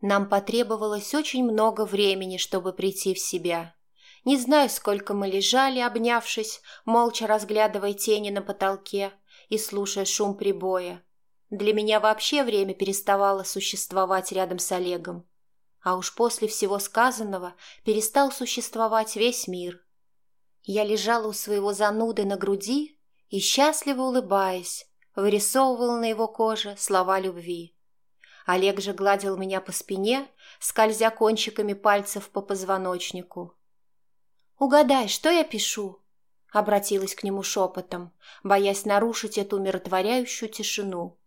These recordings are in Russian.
Нам потребовалось очень много времени, чтобы прийти в себя. Не знаю, сколько мы лежали, обнявшись, молча разглядывая тени на потолке и слушая шум прибоя. Для меня вообще время переставало существовать рядом с Олегом. А уж после всего сказанного перестал существовать весь мир. Я лежала у своего зануды на груди и, счастливо улыбаясь, вырисовывала на его коже слова любви. Олег же гладил меня по спине, скользя кончиками пальцев по позвоночнику. «Угадай, что я пишу?» — обратилась к нему шепотом, боясь нарушить эту умиротворяющую тишину.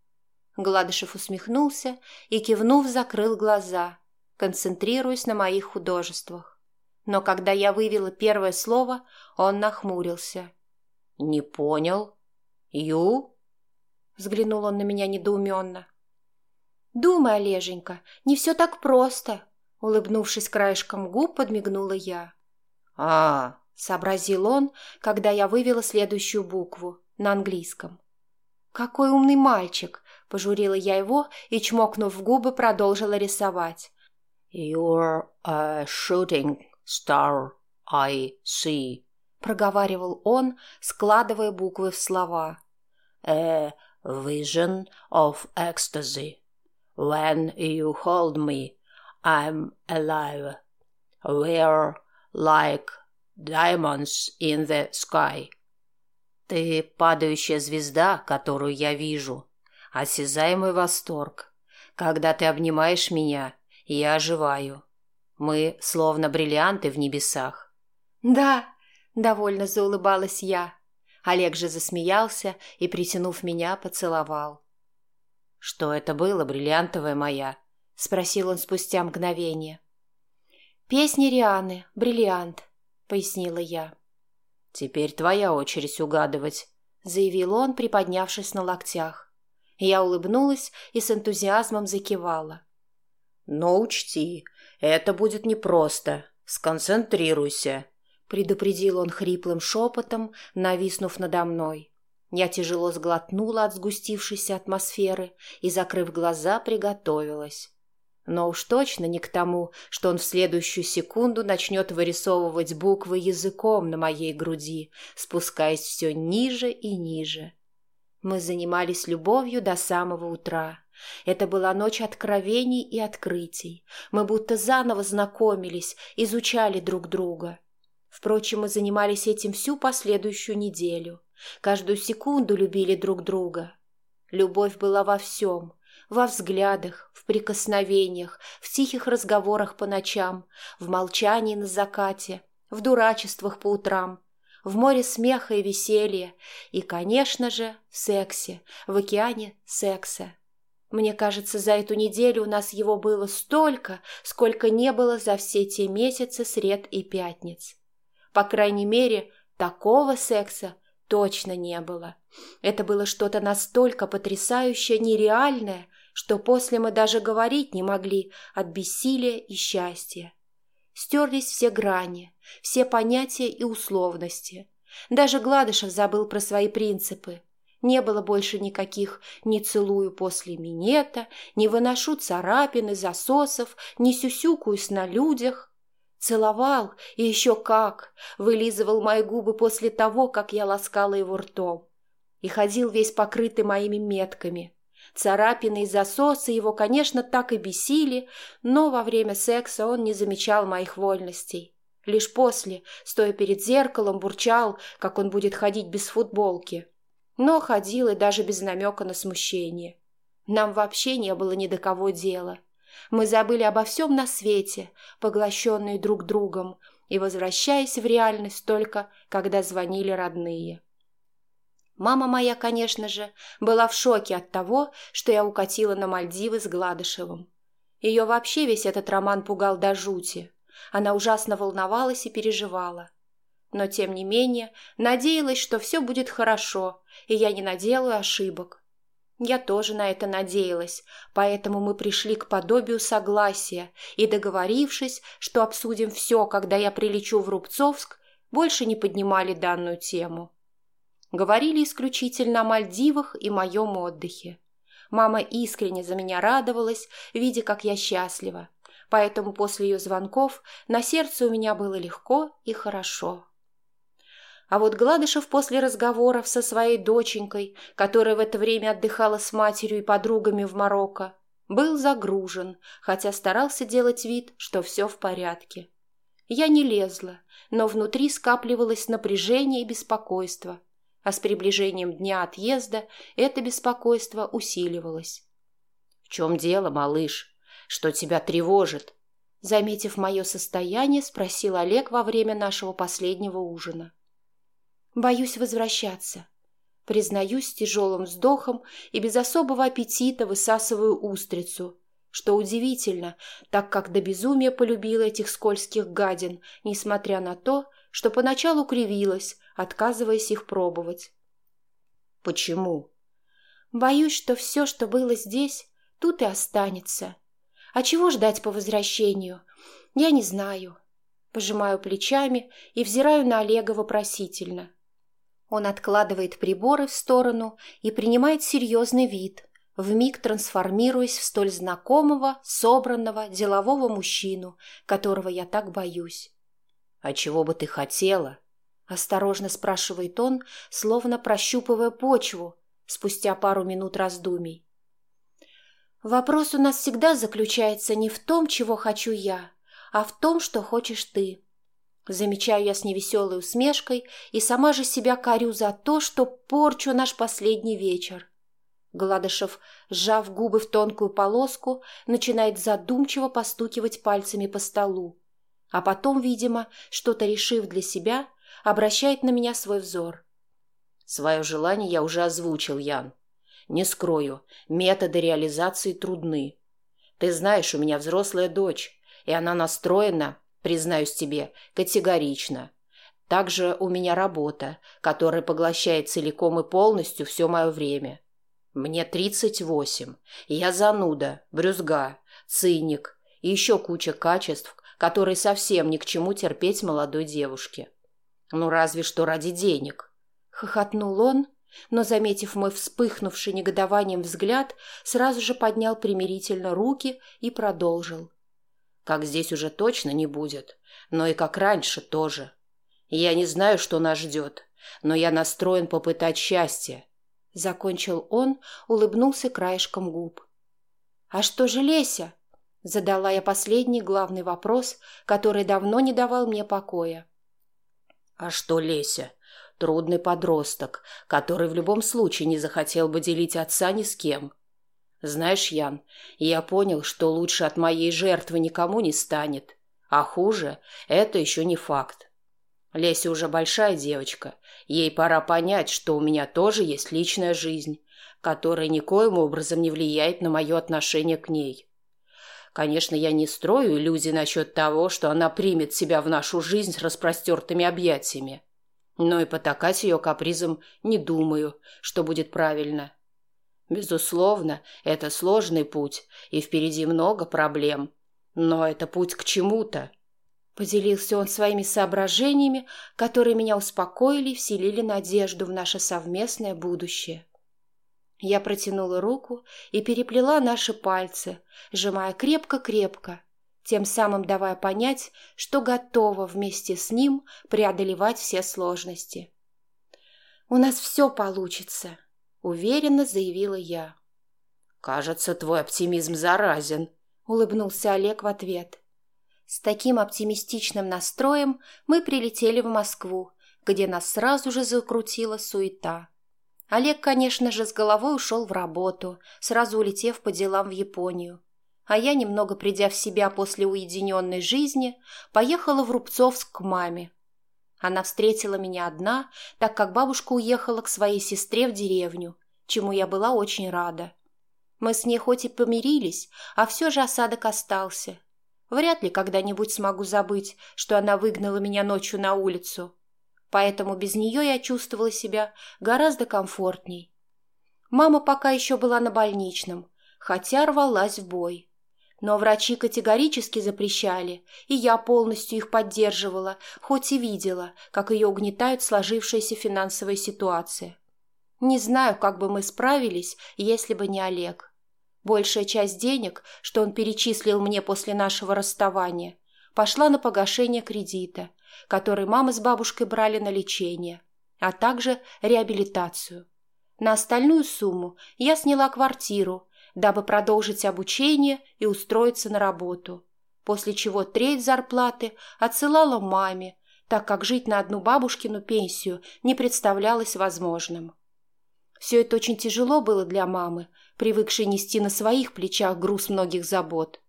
Гладышев усмехнулся и, кивнув, закрыл глаза, концентрируясь на моих художествах. Но когда я вывела первое слово, он нахмурился. «Не понял. Ю?» Взглянул он на меня недоуменно. «Думай, Олеженька, не все так просто», — улыбнувшись краешком губ, подмигнула я. а сообразил он, когда я вывела следующую букву на английском. «Какой умный мальчик!» — пожурила я его и, чмокнув в губы, продолжила рисовать. «You're a shooting star, I see», — проговаривал он, складывая буквы в слова. «A vision of ecstasy». When you hold me, I'm alive. We're like diamonds in the sky. Ты падающая звезда, которую я вижу. Осязаемый восторг. Когда ты обнимаешь меня, я оживаю. Мы словно бриллианты в небесах. Да, довольно заулыбалась я. Олег же засмеялся и, притянув меня, поцеловал. «Что это было, бриллиантовая моя?» — спросил он спустя мгновение. «Песни Рианы, бриллиант», — пояснила я. «Теперь твоя очередь угадывать», — заявил он, приподнявшись на локтях. Я улыбнулась и с энтузиазмом закивала. «Но учти, это будет непросто. Сконцентрируйся», — предупредил он хриплым шепотом, нависнув надо мной. Я тяжело сглотнула от сгустившейся атмосферы и, закрыв глаза, приготовилась. Но уж точно не к тому, что он в следующую секунду начнет вырисовывать буквы языком на моей груди, спускаясь все ниже и ниже. Мы занимались любовью до самого утра. Это была ночь откровений и открытий. Мы будто заново знакомились, изучали друг друга. Впрочем, мы занимались этим всю последующую неделю. Каждую секунду любили друг друга. Любовь была во всем. Во взглядах, в прикосновениях, в тихих разговорах по ночам, в молчании на закате, в дурачествах по утрам, в море смеха и веселья и, конечно же, в сексе, в океане секса. Мне кажется, за эту неделю у нас его было столько, сколько не было за все те месяцы сред и пятниц. По крайней мере, такого секса, точно не было. Это было что-то настолько потрясающее, нереальное, что после мы даже говорить не могли от бессилия и счастья. Стерлись все грани, все понятия и условности. Даже Гладышев забыл про свои принципы. Не было больше никаких «не целую после минета», «не выношу царапины, засосов», «не сюсюкаюсь на людях». Целовал, и еще как, вылизывал мои губы после того, как я ласкала его ртом. И ходил весь покрытый моими метками. Царапины и засосы его, конечно, так и бесили, но во время секса он не замечал моих вольностей. Лишь после, стоя перед зеркалом, бурчал, как он будет ходить без футболки. Но ходил и даже без намека на смущение. Нам вообще не было ни до кого дела. Мы забыли обо всем на свете, поглощенные друг другом, и возвращаясь в реальность только, когда звонили родные. Мама моя, конечно же, была в шоке от того, что я укатила на Мальдивы с Гладышевым. Ее вообще весь этот роман пугал до жути. Она ужасно волновалась и переживала. Но, тем не менее, надеялась, что все будет хорошо, и я не наделаю ошибок. Я тоже на это надеялась, поэтому мы пришли к подобию согласия и, договорившись, что обсудим все, когда я прилечу в Рубцовск, больше не поднимали данную тему. Говорили исключительно о Мальдивах и моем отдыхе. Мама искренне за меня радовалась, видя, как я счастлива. Поэтому после ее звонков на сердце у меня было легко и хорошо. А вот Гладышев после разговоров со своей доченькой, которая в это время отдыхала с матерью и подругами в Марокко, был загружен, хотя старался делать вид, что все в порядке. Я не лезла, но внутри скапливалось напряжение и беспокойство, а с приближением дня отъезда это беспокойство усиливалось. «В чем дело, малыш? Что тебя тревожит?» Заметив мое состояние, спросил Олег во время нашего последнего ужина. Боюсь возвращаться. Признаюсь с тяжелым вздохом и без особого аппетита высасываю устрицу, что удивительно, так как до безумия полюбила этих скользких гадин, несмотря на то, что поначалу кривилась, отказываясь их пробовать. «Почему?» «Боюсь, что все, что было здесь, тут и останется. А чего ждать по возвращению? Я не знаю». Пожимаю плечами и взираю на Олега вопросительно. Он откладывает приборы в сторону и принимает серьезный вид, вмиг трансформируясь в столь знакомого, собранного, делового мужчину, которого я так боюсь. «А чего бы ты хотела?» – осторожно спрашивает он, словно прощупывая почву, спустя пару минут раздумий. «Вопрос у нас всегда заключается не в том, чего хочу я, а в том, что хочешь ты. Замечаю я с невеселой усмешкой и сама же себя корю за то, что порчу наш последний вечер. Гладышев, сжав губы в тонкую полоску, начинает задумчиво постукивать пальцами по столу. А потом, видимо, что-то решив для себя, обращает на меня свой взор. Свое желание я уже озвучил, Ян. Не скрою, методы реализации трудны. Ты знаешь, у меня взрослая дочь, и она настроена признаюсь тебе, категорично. Также у меня работа, которая поглощает целиком и полностью все мое время. Мне 38, и я зануда, брюзга, циник и еще куча качеств, которые совсем ни к чему терпеть молодой девушке. Ну, разве что ради денег. Хохотнул он, но, заметив мой вспыхнувший негодованием взгляд, сразу же поднял примирительно руки и продолжил. Как здесь уже точно не будет, но и как раньше тоже. Я не знаю, что нас ждет, но я настроен попытать счастье. Закончил он, улыбнулся краешком губ. «А что же Леся?» Задала я последний главный вопрос, который давно не давал мне покоя. «А что Леся? Трудный подросток, который в любом случае не захотел бы делить отца ни с кем. Знаешь, Ян, я понял, что лучше от моей жертвы никому не станет. А хуже – это еще не факт. Леся уже большая девочка. Ей пора понять, что у меня тоже есть личная жизнь, которая никоим образом не влияет на мое отношение к ней. Конечно, я не строю иллюзий насчет того, что она примет себя в нашу жизнь с распростертыми объятиями. Но и потакать ее капризом не думаю, что будет правильно. Безусловно, это сложный путь, и впереди много проблем. Но это путь к чему-то. Поделился он своими соображениями, которые меня успокоили и вселили надежду в наше совместное будущее. Я протянула руку и переплела наши пальцы, сжимая крепко-крепко, тем самым давая понять, что готова вместе с ним преодолевать все сложности. «У нас все получится», уверенно заявила я. «Кажется, твой оптимизм заразен», — улыбнулся Олег в ответ. С таким оптимистичным настроем мы прилетели в Москву, где нас сразу же закрутила суета. Олег, конечно же, с головой ушел в работу, сразу улетев по делам в Японию. А я, немного придя в себя после уединенной жизни, поехала в Рубцовск к маме. Она встретила меня одна, так как бабушка уехала к своей сестре в деревню, чему я была очень рада. Мы с ней хоть и помирились, а все же осадок остался. Вряд ли когда-нибудь смогу забыть, что она выгнала меня ночью на улицу. Поэтому без нее я чувствовала себя гораздо комфортней. Мама пока еще была на больничном, хотя рвалась в бой. Но врачи категорически запрещали, и я полностью их поддерживала, хоть и видела, как ее угнетает сложившаяся финансовая ситуация. Не знаю, как бы мы справились, если бы не Олег. Большая часть денег, что он перечислил мне после нашего расставания, пошла на погашение кредита, который мама с бабушкой брали на лечение, а также реабилитацию. На остальную сумму я сняла квартиру, дабы продолжить обучение и устроиться на работу, после чего треть зарплаты отсылала маме, так как жить на одну бабушкину пенсию не представлялось возможным. Все это очень тяжело было для мамы, привыкшей нести на своих плечах груз многих забот.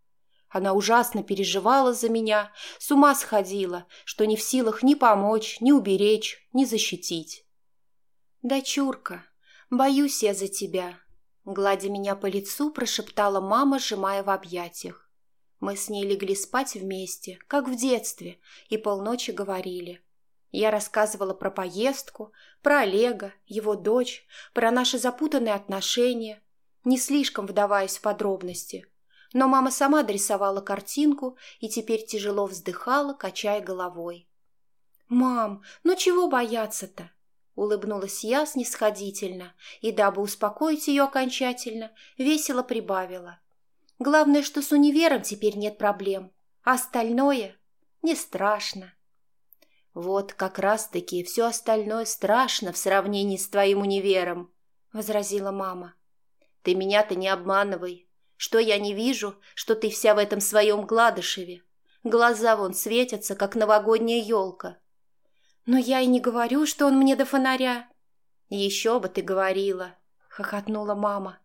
Она ужасно переживала за меня, с ума сходила, что не в силах ни помочь, ни уберечь, ни защитить. «Дочурка, боюсь я за тебя», — гладя меня по лицу, прошептала мама, сжимая в объятиях. Мы с ней легли спать вместе, как в детстве, и полночи говорили. Я рассказывала про поездку, про Олега, его дочь, про наши запутанные отношения, не слишком вдаваясь в подробности. Но мама сама дорисовала картинку и теперь тяжело вздыхала, качая головой. «Мам, ну чего бояться-то?» Улыбнулась я снисходительно и, дабы успокоить ее окончательно, весело прибавила. «Главное, что с универом теперь нет проблем, а остальное не страшно». «Вот как раз-таки все остальное страшно в сравнении с твоим универом», — возразила мама. «Ты меня-то не обманывай. Что я не вижу, что ты вся в этом своем гладышеве. Глаза вон светятся, как новогодняя елка». «Но я и не говорю, что он мне до фонаря». «Еще бы ты говорила», — хохотнула мама.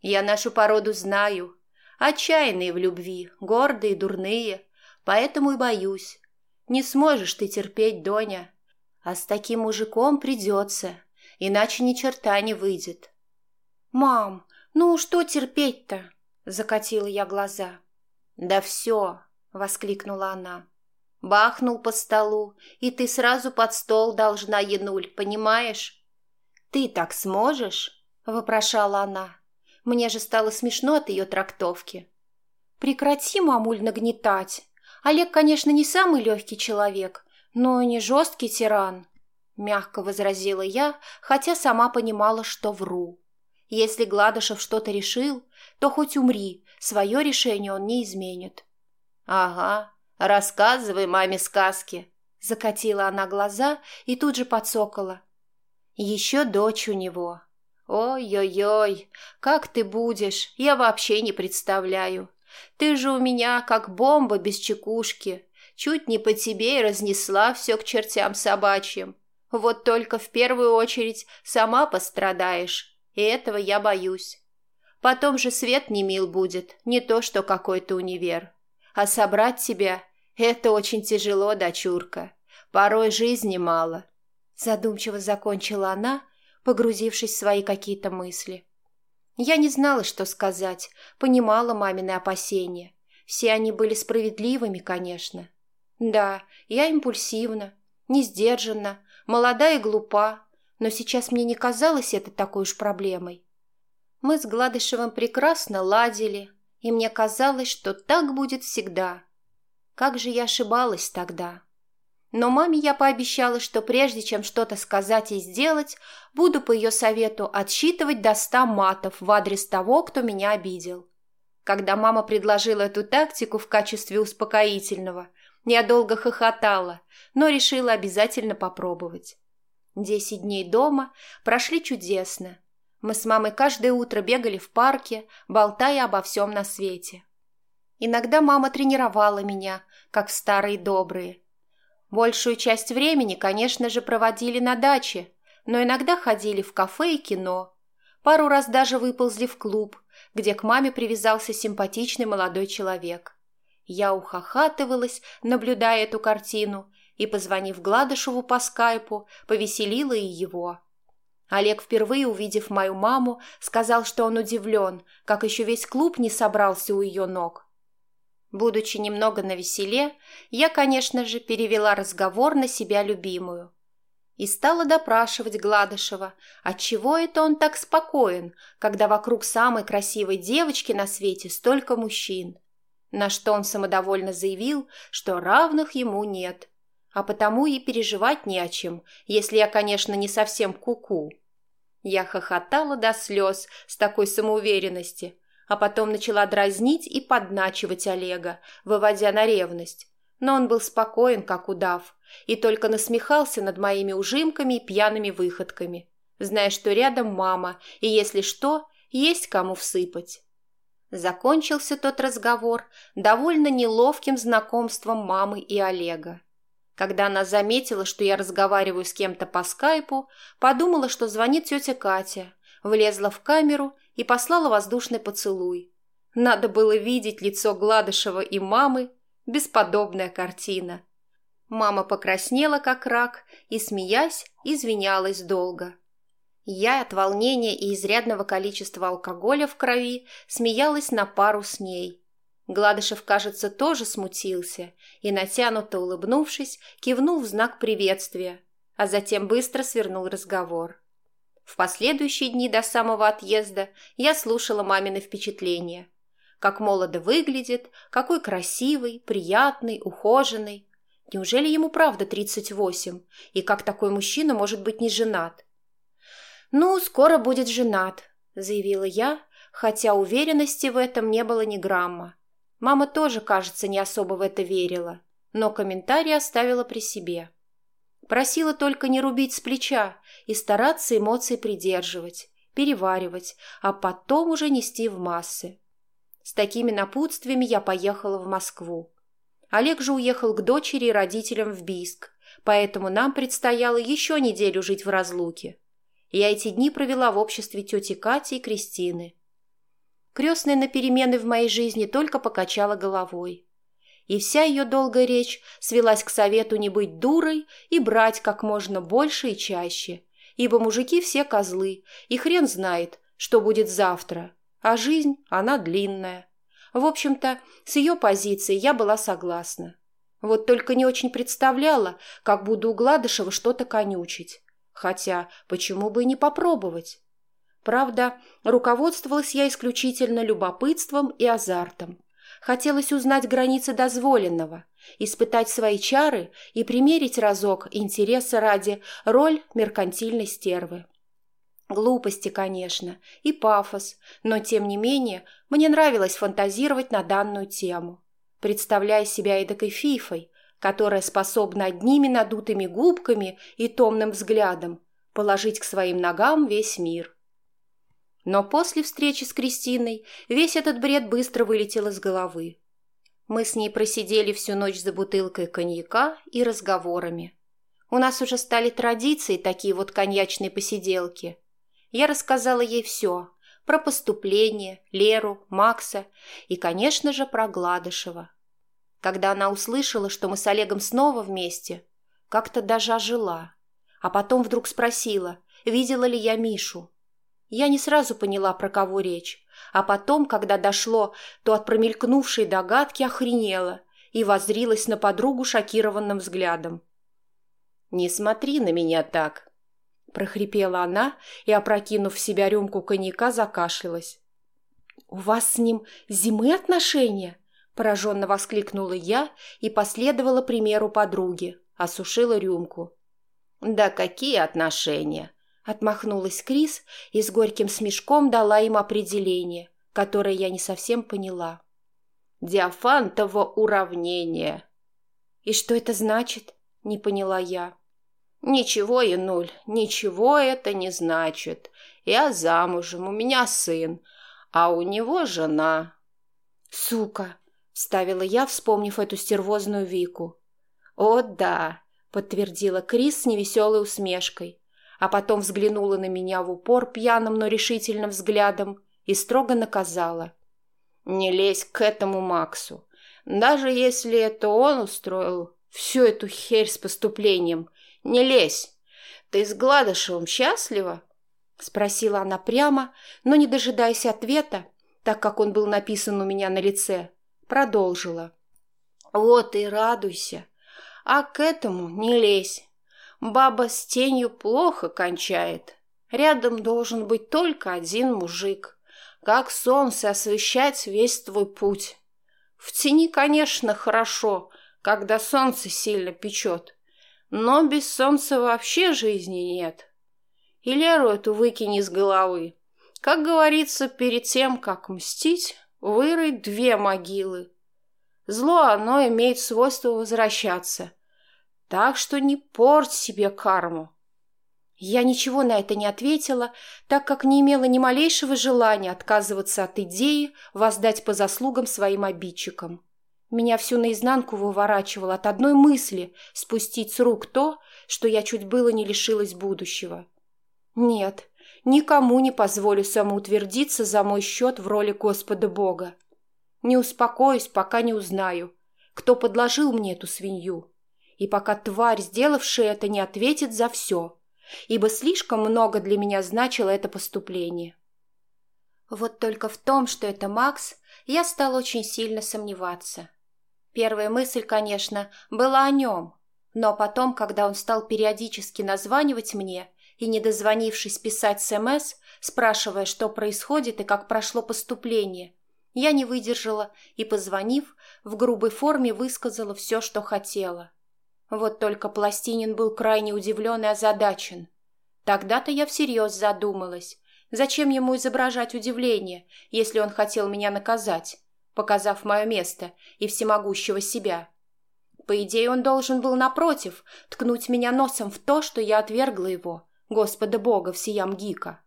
«Я нашу породу знаю. Отчаянные в любви, гордые, дурные. Поэтому и боюсь. Не сможешь ты терпеть, Доня. А с таким мужиком придется, иначе ни черта не выйдет. «Мам, ну что терпеть-то?» — закатила я глаза. «Да все!» — воскликнула она. «Бахнул по столу, и ты сразу под стол должна, Януль, понимаешь?» «Ты так сможешь?» — вопрошала она. Мне же стало смешно от ее трактовки. «Прекрати, мамуль, нагнетать!» Олег, конечно, не самый легкий человек, но и не жесткий тиран, — мягко возразила я, хотя сама понимала, что вру. Если Гладышев что-то решил, то хоть умри, свое решение он не изменит. — Ага, рассказывай маме сказки, — закатила она глаза и тут же подсокола. — Еще дочь у него. Ой-ой-ой, как ты будешь, я вообще не представляю. Ты же у меня как бомба без чекушки. Чуть не по тебе и разнесла все к чертям собачьим. Вот только в первую очередь сама пострадаешь, и этого я боюсь. Потом же свет не мил будет, не то что какой-то универ. А собрать тебя — это очень тяжело, дочурка. Порой жизни мало. Задумчиво закончила она, погрузившись в свои какие-то мысли. Я не знала, что сказать, понимала мамины опасения. Все они были справедливыми, конечно. Да, я импульсивна, не сдержанна, молода и глупа, но сейчас мне не казалось это такой уж проблемой. Мы с Гладышевым прекрасно ладили, и мне казалось, что так будет всегда. Как же я ошибалась тогда. Но маме я пообещала, что прежде чем что-то сказать и сделать, буду по ее совету отсчитывать до ста матов в адрес того, кто меня обидел. Когда мама предложила эту тактику в качестве успокоительного, я долго хохотала, но решила обязательно попробовать. Десять дней дома прошли чудесно. Мы с мамой каждое утро бегали в парке, болтая обо всем на свете. Иногда мама тренировала меня, как в старые добрые – Большую часть времени, конечно же, проводили на даче, но иногда ходили в кафе и кино. Пару раз даже выползли в клуб, где к маме привязался симпатичный молодой человек. Я ухахатывалась, наблюдая эту картину, и, позвонив Гладышеву по скайпу, повеселила и его. Олег, впервые увидев мою маму, сказал, что он удивлен, как еще весь клуб не собрался у ее ног. Будучи немного навеселе, я, конечно же, перевела разговор на себя любимую. И стала допрашивать Гладышева, отчего это он так спокоен, когда вокруг самой красивой девочки на свете столько мужчин. На что он самодовольно заявил, что равных ему нет, а потому и переживать не о чем, если я, конечно, не совсем куку. -ку. Я хохотала до слез с такой самоуверенности, а потом начала дразнить и подначивать Олега, выводя на ревность. Но он был спокоен, как удав, и только насмехался над моими ужимками и пьяными выходками, зная, что рядом мама, и если что, есть кому всыпать. Закончился тот разговор довольно неловким знакомством мамы и Олега. Когда она заметила, что я разговариваю с кем-то по скайпу, подумала, что звонит тетя Катя, влезла в камеру и послала воздушный поцелуй. Надо было видеть лицо Гладышева и мамы, бесподобная картина. Мама покраснела, как рак, и, смеясь, извинялась долго. Я от волнения и изрядного количества алкоголя в крови смеялась на пару с ней. Гладышев, кажется, тоже смутился и, натянуто улыбнувшись, кивнул в знак приветствия, а затем быстро свернул разговор. В последующие дни до самого отъезда я слушала мамины впечатления. Как молодо выглядит, какой красивый, приятный, ухоженный. Неужели ему правда 38? И как такой мужчина может быть не женат? «Ну, скоро будет женат», — заявила я, хотя уверенности в этом не было ни грамма. Мама тоже, кажется, не особо в это верила, но комментарий оставила при себе. Просила только не рубить с плеча и стараться эмоции придерживать, переваривать, а потом уже нести в массы. С такими напутствиями я поехала в Москву. Олег же уехал к дочери и родителям в Бийск, поэтому нам предстояло еще неделю жить в разлуке. Я эти дни провела в обществе тети Кати и Кристины. Крестная на перемены в моей жизни только покачала головой. И вся ее долгая речь свелась к совету не быть дурой и брать как можно больше и чаще, ибо мужики все козлы, и хрен знает, что будет завтра, а жизнь, она длинная. В общем-то, с ее позицией я была согласна. Вот только не очень представляла, как буду у Гладышева что-то конючить. Хотя, почему бы и не попробовать? Правда, руководствовалась я исключительно любопытством и азартом. Хотелось узнать границы дозволенного, испытать свои чары и примерить разок интереса ради роль меркантильной стервы. Глупости, конечно, и пафос, но, тем не менее, мне нравилось фантазировать на данную тему, представляя себя эдакой фифой, которая способна одними надутыми губками и томным взглядом положить к своим ногам весь мир. Но после встречи с Кристиной весь этот бред быстро вылетел из головы. Мы с ней просидели всю ночь за бутылкой коньяка и разговорами. У нас уже стали традиции такие вот коньячные посиделки. Я рассказала ей все – про поступление, Леру, Макса и, конечно же, про Гладышева. Когда она услышала, что мы с Олегом снова вместе, как-то даже ожила. А потом вдруг спросила, видела ли я Мишу. Я не сразу поняла, про кого речь, а потом, когда дошло, то от промелькнувшей догадки охренела и воззрилась на подругу шокированным взглядом. «Не смотри на меня так!» – прохрипела она и, опрокинув в себя рюмку коньяка, закашлялась. «У вас с ним зимы отношения?» Пораженно воскликнула я и последовала примеру подруги, осушила рюмку. «Да какие отношения?» Отмахнулась Крис и с горьким смешком дала им определение, которое я не совсем поняла. «Диафантово уравнение». «И что это значит?» – не поняла я. «Ничего, Януль, ничего это не значит. Я замужем, у меня сын, а у него жена». «Сука!» Вставила я, вспомнив эту стервозную Вику. «О, да!» — подтвердила Крис с невеселой усмешкой, а потом взглянула на меня в упор пьяным, но решительным взглядом и строго наказала. «Не лезь к этому Максу. Даже если это он устроил всю эту херь с поступлением, не лезь. Ты с Гладышевым счастлива?» — спросила она прямо, но не дожидаясь ответа, так как он был написан у меня на лице, продолжила. «Вот и радуйся, а к этому не лезь. Баба с тенью плохо кончает. Рядом должен быть только один мужик. Как солнце освещать весь твой путь. В тени, конечно, хорошо, когда солнце сильно печет, но без солнца вообще жизни нет. И Леру эту выкини из головы. Как говорится, перед тем, как мстить, вырой две могилы. Зло оно имеет свойство возвращаться. Так что не порть себе карму. Я ничего на это не ответила, так как не имела ни малейшего желания отказываться от идеи воздать по заслугам своим обидчикам. Меня всю наизнанку выворачивало от одной мысли спустить с рук то, что я чуть было не лишилась будущего. Нет, никому не позволю самоутвердиться за мой счет в роли Господа Бога. Не успокоюсь, пока не узнаю, кто подложил мне эту свинью, и пока тварь, сделавшая это, не ответит за все, ибо слишком много для меня значило это поступление. Вот только в том, что это Макс, я стал очень сильно сомневаться. Первая мысль, конечно, была о нем, но потом, когда он стал периодически названивать мне и, не дозвонившись, писать СМС, спрашивая, что происходит и как прошло поступление, я не выдержала и, позвонив, в грубой форме высказала все, что хотела. Вот только Пластинин был крайне удивлен и озадачен. Тогда-то я всерьез задумалась, зачем ему изображать удивление, если он хотел меня наказать, показав мое место и всемогущего себя. По идее, он должен был, напротив, ткнуть меня носом в то, что я отвергла его, Господа Бога всеям Гика.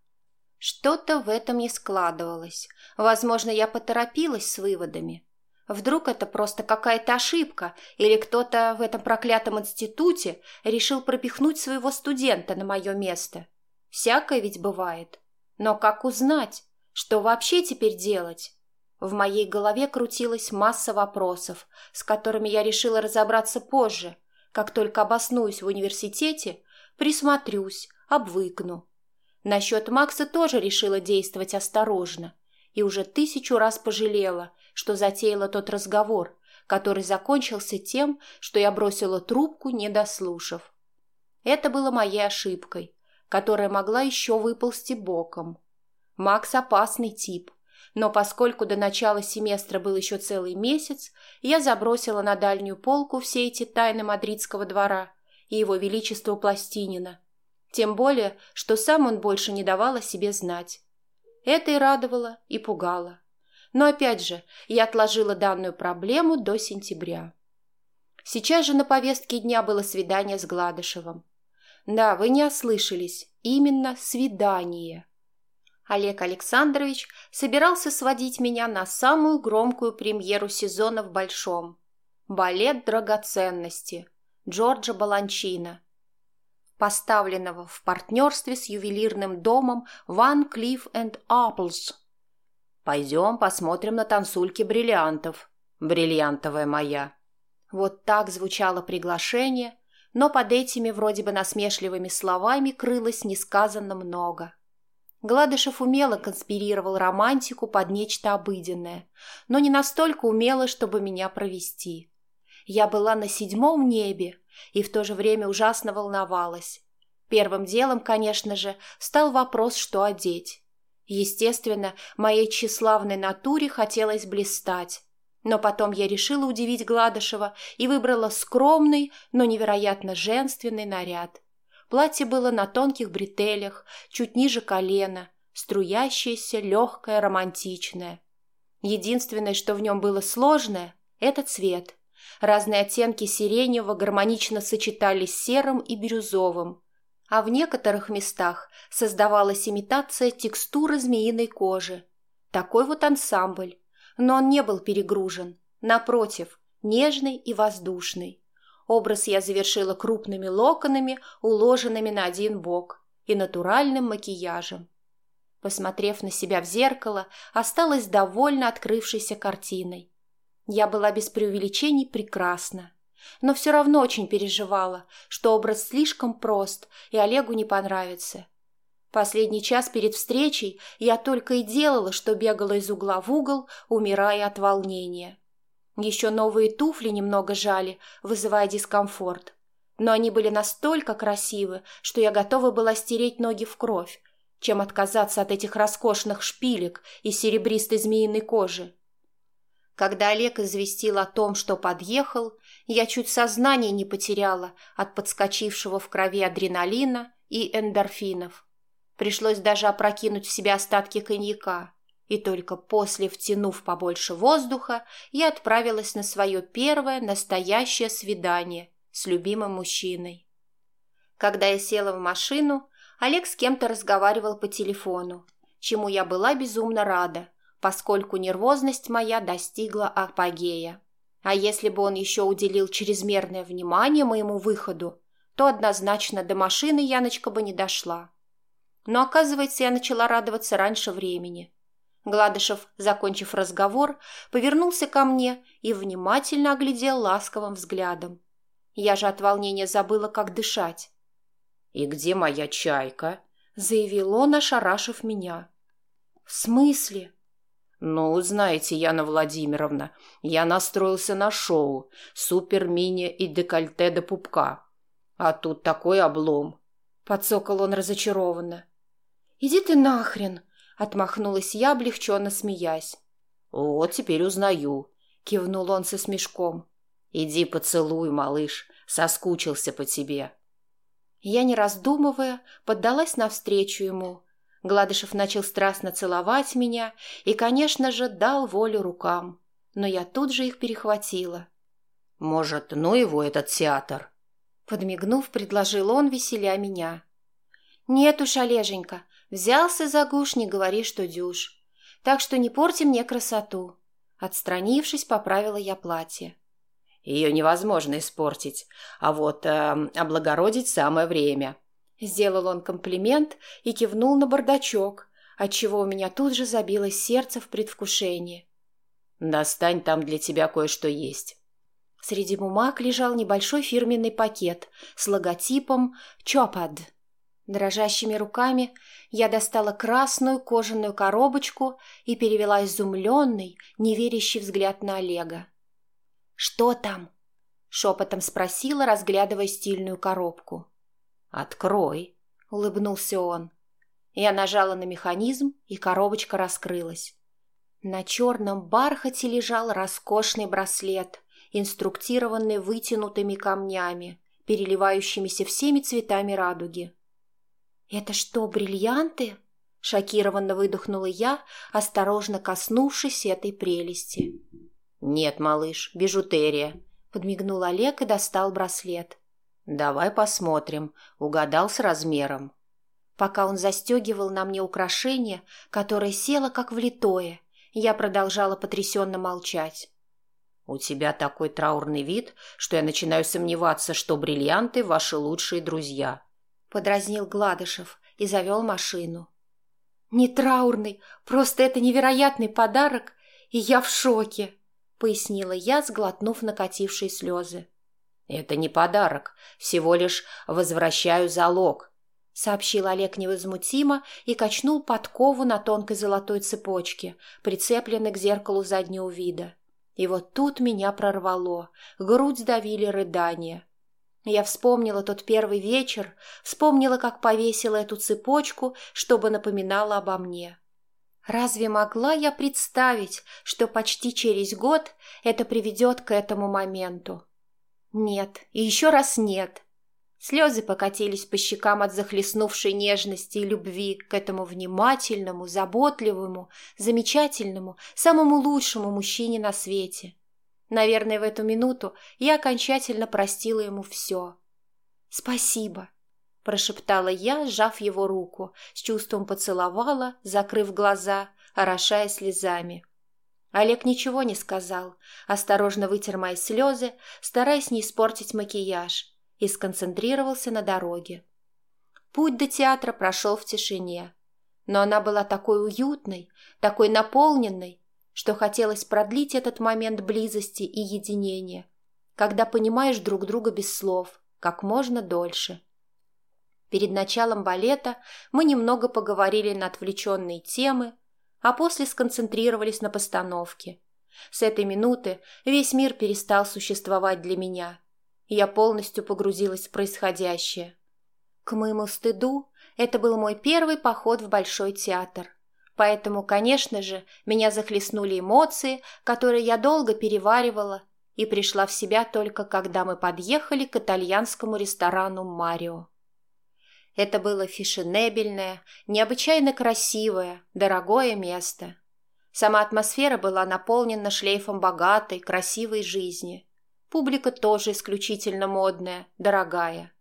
Что-то в этом не складывалось. Возможно, я поторопилась с выводами. Вдруг это просто какая-то ошибка, или кто-то в этом проклятом институте решил пропихнуть своего студента на мое место. Всякое ведь бывает. Но как узнать, что вообще теперь делать? В моей голове крутилась масса вопросов, с которыми я решила разобраться позже, как только обоснуюсь в университете, присмотрюсь, обвыкну. Насчет Макса тоже решила действовать осторожно и уже тысячу раз пожалела, что затеяла тот разговор, который закончился тем, что я бросила трубку, не дослушав. Это было моей ошибкой, которая могла еще выползти боком. Макс опасный тип, но поскольку до начала семестра был еще целый месяц, я забросила на дальнюю полку все эти тайны мадридского двора и его величество Пластинина. Тем более, что сам он больше не давал о себе знать. Это и радовало, и пугало. Но опять же, я отложила данную проблему до сентября. Сейчас же на повестке дня было свидание с Гладышевым. Да, вы не ослышались, именно свидание. Олег Александрович собирался сводить меня на самую громкую премьеру сезона в Большом. Балет драгоценности Джорджа Баланчина, поставленного в партнерстве с ювелирным домом Van Cleef and Apples Пойдем посмотрим на танцульки бриллиантов. Бриллиантовая моя. Вот так звучало приглашение, но под этими вроде бы насмешливыми словами крылось несказанно много. Гладышев умело конспирировал романтику под нечто обыденное, но не настолько умело, чтобы меня провести. Я была на седьмом небе и в то же время ужасно волновалась. Первым делом, конечно же, стал вопрос, что одеть. Естественно, моей тщеславной натуре хотелось блистать. Но потом я решила удивить Гладышева и выбрала скромный, но невероятно женственный наряд. Платье было на тонких бретелях, чуть ниже колена, струящееся, легкое, романтичное. Единственное, что в нем было сложное – это цвет. Разные оттенки сиреневого гармонично сочетались с серым и бирюзовым, а в некоторых местах создавалась имитация текстуры змеиной кожи. Такой вот ансамбль, но он не был перегружен. Напротив, нежный и воздушный. Образ я завершила крупными локонами, уложенными на один бок, и натуральным макияжем. Посмотрев на себя в зеркало, осталась довольно открывшейся картиной. Я была без преувеличений прекрасна но все равно очень переживала, что образ слишком прост и Олегу не понравится. Последний час перед встречей я только и делала, что бегала из угла в угол, умирая от волнения. Еще новые туфли немного жали, вызывая дискомфорт. Но они были настолько красивы, что я готова была стереть ноги в кровь, чем отказаться от этих роскошных шпилек из серебристой змеиной кожи. Когда Олег известил о том, что подъехал, я чуть сознание не потеряла от подскочившего в крови адреналина и эндорфинов. Пришлось даже опрокинуть в себя остатки коньяка. И только после, втянув побольше воздуха, я отправилась на свое первое настоящее свидание с любимым мужчиной. Когда я села в машину, Олег с кем-то разговаривал по телефону, чему я была безумно рада, поскольку нервозность моя достигла апогея. А если бы он еще уделил чрезмерное внимание моему выходу, то однозначно до машины Яночка бы не дошла. Но, оказывается, я начала радоваться раньше времени. Гладышев, закончив разговор, повернулся ко мне и внимательно оглядел ласковым взглядом. Я же от волнения забыла, как дышать. «И где моя чайка?» — заявил он, ошарашив меня. «В смысле?» «Ну, знаете, Яна Владимировна, я настроился на шоу «Супер-мини» и «Декольте до пупка». А тут такой облом. Подсокол он разочарованно. «Иди ты нахрен!» — отмахнулась я, облегченно смеясь. «Вот теперь узнаю», — кивнул он со смешком. «Иди поцелуй, малыш, соскучился по тебе». Я, не раздумывая, поддалась навстречу ему. Гладышев начал страстно целовать меня и, конечно же, дал волю рукам. Но я тут же их перехватила. «Может, ну его этот театр?» Подмигнув, предложил он, веселя меня. «Нет уж, Олеженька, взялся за гуш, не говори, что дюж. Так что не порти мне красоту». Отстранившись, поправила я платье. Ее невозможно испортить, а вот э, облагородить самое время. Сделал он комплимент и кивнул на бардачок, отчего у меня тут же забилось сердце в предвкушении. «Достань, там для тебя кое-что есть». Среди бумаг лежал небольшой фирменный пакет с логотипом «Чопад». Дрожащими руками я достала красную кожаную коробочку и перевела изумленный, неверящий взгляд на Олега. «Что там?» — шепотом спросила, разглядывая стильную коробку. «Открой», — улыбнулся он. Я нажала на механизм, и коробочка раскрылась. На черном бархате лежал роскошный браслет, инструктированный вытянутыми камнями, переливающимися всеми цветами радуги. «Это что, бриллианты?» — шокированно выдохнула я, осторожно коснувшись этой прелести. «Нет, малыш, бижутерия», — подмигнул Олег и достал браслет. «Давай посмотрим. Угадал с размером». Пока он застегивал на мне украшение, которое село как влитое, я продолжала потрясенно молчать. «У тебя такой траурный вид, что я начинаю сомневаться, что бриллианты — ваши лучшие друзья», — подразнил Гладышев и завел машину. «Не траурный, просто это невероятный подарок, и я в шоке», — пояснила я, сглотнув накатившие слезы. «Это не подарок, всего лишь возвращаю залог», — сообщил Олег невозмутимо и качнул подкову на тонкой золотой цепочке, прицепленной к зеркалу заднего вида. И вот тут меня прорвало, грудь сдавили рыдания. Я вспомнила тот первый вечер, вспомнила, как повесила эту цепочку, чтобы напоминала обо мне. Разве могла я представить, что почти через год это приведет к этому моменту? Нет, и еще раз нет. Слезы покатились по щекам от захлестнувшей нежности и любви к этому внимательному, заботливому, замечательному, самому лучшему мужчине на свете. Наверное, в эту минуту я окончательно простила ему все. «Спасибо», прошептала я, сжав его руку, с чувством поцеловала, закрыв глаза, орошая слезами. Олег ничего не сказал, осторожно вытер мои слезы, стараясь не испортить макияж, и сконцентрировался на дороге. Путь до театра прошел в тишине, но она была такой уютной, такой наполненной, что хотелось продлить этот момент близости и единения, когда понимаешь друг друга без слов, как можно дольше. Перед началом балета мы немного поговорили на отвлеченные темы, а после сконцентрировались на постановке. С этой минуты весь мир перестал существовать для меня. Я полностью погрузилась в происходящее. К моему стыду, это был мой первый поход в Большой театр. Поэтому, конечно же, меня захлестнули эмоции, которые я долго переваривала, и пришла в себя только когда мы подъехали к итальянскому ресторану «Марио». Это было фешенебельное, необычайно красивое, дорогое место. Сама атмосфера была наполнена шлейфом богатой, красивой жизни. Публика тоже исключительно модная, дорогая.